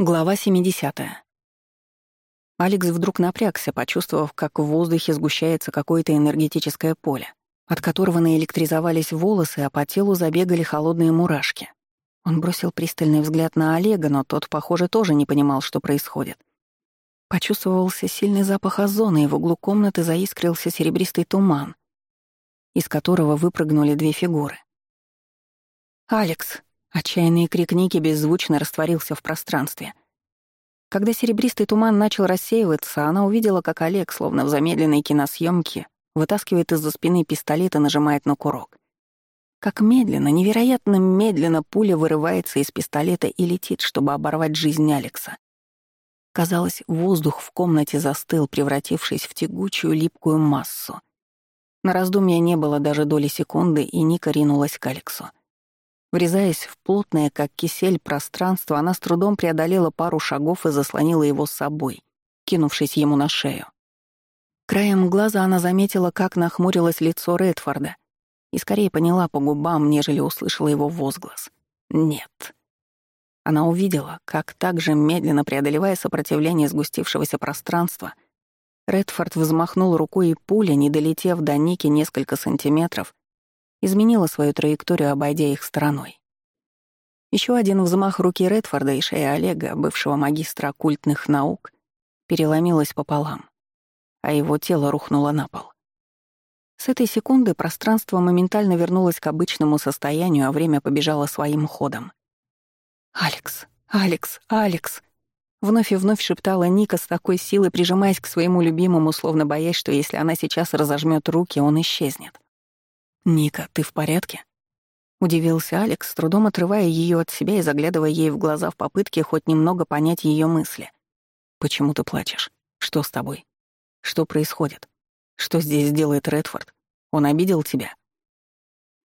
Глава 70. Алекс вдруг напрягся, почувствовав, как в воздухе сгущается какое-то энергетическое поле, от которого наэлектризовались волосы, а по телу забегали холодные мурашки. Он бросил пристальный взгляд на Олега, но тот, похоже, тоже не понимал, что происходит. Почувствовался сильный запах озона, и в углу комнаты заискрился серебристый туман, из которого выпрыгнули две фигуры. «Алекс!» Отчаянный крик Ники беззвучно растворился в пространстве. Когда серебристый туман начал рассеиваться, она увидела, как Олег, словно в замедленной киносъемке, вытаскивает из-за спины пистолет и нажимает на курок. Как медленно, невероятно медленно пуля вырывается из пистолета и летит, чтобы оборвать жизнь Алекса. Казалось, воздух в комнате застыл, превратившись в тягучую липкую массу. На раздумья не было даже доли секунды, и Ника ринулась к Алексу. Врезаясь в плотное, как кисель, пространство, она с трудом преодолела пару шагов и заслонила его с собой, кинувшись ему на шею. Краем глаза она заметила, как нахмурилось лицо Редфорда, и скорее поняла по губам, нежели услышала его возглас. «Нет». Она увидела, как так же медленно преодолевая сопротивление сгустившегося пространства, Редфорд взмахнул рукой, и пуля, не долетев до Ники несколько сантиметров, изменила свою траекторию, обойдя их стороной. Еще один взмах руки Редфорда и шея Олега, бывшего магистра оккультных наук, переломилась пополам, а его тело рухнуло на пол. С этой секунды пространство моментально вернулось к обычному состоянию, а время побежало своим ходом. «Алекс! Алекс! Алекс!» Вновь и вновь шептала Ника с такой силой, прижимаясь к своему любимому, словно боясь, что если она сейчас разожмет руки, он исчезнет. «Ника, ты в порядке?» Удивился Алекс, с трудом отрывая ее от себя и заглядывая ей в глаза в попытке хоть немного понять ее мысли. «Почему ты плачешь? Что с тобой? Что происходит? Что здесь делает Редфорд? Он обидел тебя?»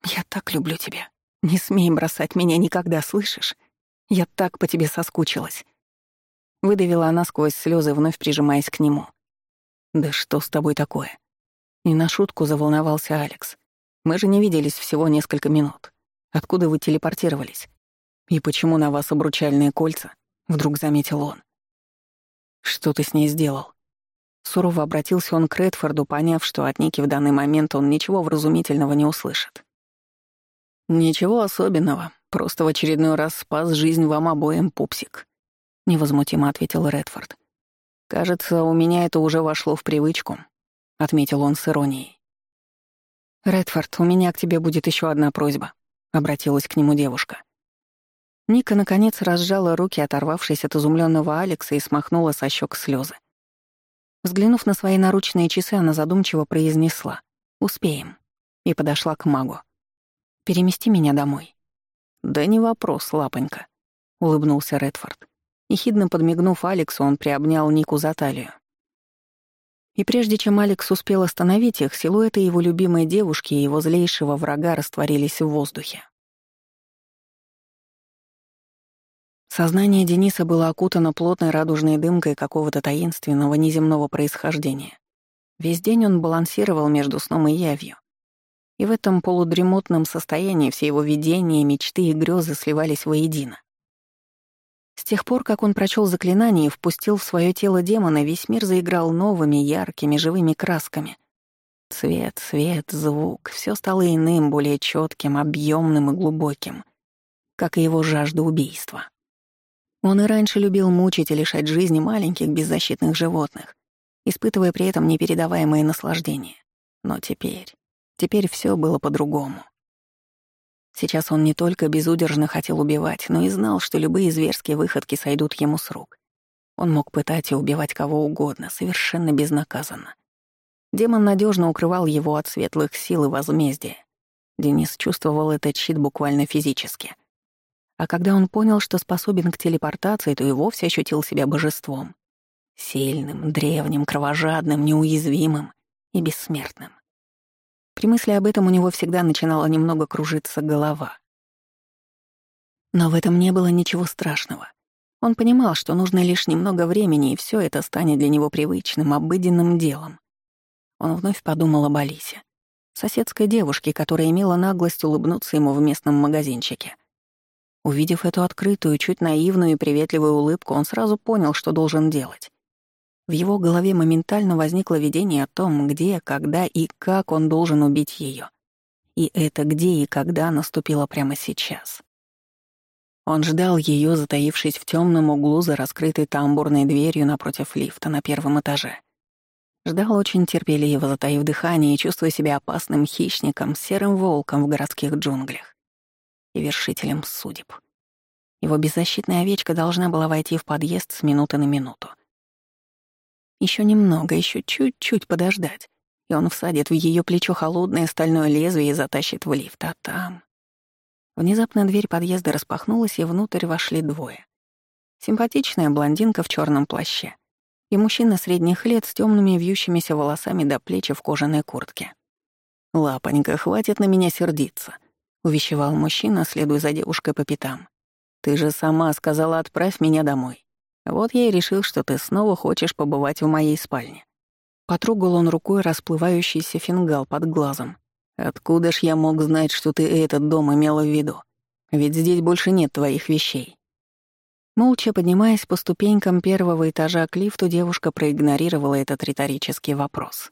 «Я так люблю тебя. Не смей бросать меня никогда, слышишь? Я так по тебе соскучилась». Выдавила она сквозь слезы, вновь прижимаясь к нему. «Да что с тобой такое?» Не на шутку заволновался Алекс. Мы же не виделись всего несколько минут. Откуда вы телепортировались? И почему на вас обручальные кольца?» — вдруг заметил он. «Что ты с ней сделал?» Сурово обратился он к Редфорду, поняв, что от Ники в данный момент он ничего вразумительного не услышит. «Ничего особенного, просто в очередной раз спас жизнь вам обоим, пупсик», — невозмутимо ответил Редфорд. «Кажется, у меня это уже вошло в привычку», — отметил он с иронией. «Редфорд, у меня к тебе будет еще одна просьба», — обратилась к нему девушка. Ника, наконец, разжала руки, оторвавшись от изумленного Алекса, и смахнула со щек слезы. Взглянув на свои наручные часы, она задумчиво произнесла «Успеем» и подошла к магу. «Перемести меня домой». «Да не вопрос, лапонька», — улыбнулся Редфорд. И, хидно подмигнув Алексу, он приобнял Нику за талию. И прежде чем Алекс успел остановить их, силуэты его любимой девушки и его злейшего врага растворились в воздухе. Сознание Дениса было окутано плотной радужной дымкой какого-то таинственного неземного происхождения. Весь день он балансировал между сном и явью. И в этом полудремотном состоянии все его видения, мечты и грезы сливались воедино. С тех пор, как он прочел заклинание и впустил в свое тело демона, весь мир заиграл новыми, яркими, живыми красками. Цвет, свет, звук — все стало иным, более четким, объемным и глубоким, как и его жажда убийства. Он и раньше любил мучить и лишать жизни маленьких беззащитных животных, испытывая при этом непередаваемое наслаждение. Но теперь, теперь все было по-другому. Сейчас он не только безудержно хотел убивать, но и знал, что любые зверские выходки сойдут ему с рук. Он мог пытать и убивать кого угодно, совершенно безнаказанно. Демон надежно укрывал его от светлых сил и возмездия. Денис чувствовал этот щит буквально физически. А когда он понял, что способен к телепортации, то и вовсе ощутил себя божеством. Сильным, древним, кровожадным, неуязвимым и бессмертным. При мысли об этом у него всегда начинала немного кружиться голова. Но в этом не было ничего страшного. Он понимал, что нужно лишь немного времени, и все это станет для него привычным, обыденным делом. Он вновь подумал об Алисе, соседской девушке, которая имела наглость улыбнуться ему в местном магазинчике. Увидев эту открытую, чуть наивную и приветливую улыбку, он сразу понял, что должен делать. В его голове моментально возникло видение о том, где, когда и как он должен убить ее. И это где и когда наступило прямо сейчас. Он ждал ее, затаившись в темном углу за раскрытой тамбурной дверью напротив лифта на первом этаже. Ждал очень терпеливо, затаив дыхание и чувствуя себя опасным хищником, серым волком в городских джунглях и вершителем судеб. Его беззащитная овечка должна была войти в подъезд с минуты на минуту — еще немного, еще чуть-чуть подождать. И он всадит в ее плечо холодное стальное лезвие и затащит в лифт. А там... Внезапно дверь подъезда распахнулась, и внутрь вошли двое. Симпатичная блондинка в черном плаще и мужчина средних лет с темными вьющимися волосами до плечи в кожаной куртке. «Лапонька, хватит на меня сердиться», — увещевал мужчина, следуя за девушкой по пятам. «Ты же сама сказала, отправь меня домой. Вот я и решил, что ты снова хочешь побывать в моей спальне. Потрогал он рукой расплывающийся фингал под глазом. Откуда ж я мог знать, что ты этот дом имела в виду? Ведь здесь больше нет твоих вещей. Молча поднимаясь по ступенькам первого этажа к лифту, девушка проигнорировала этот риторический вопрос.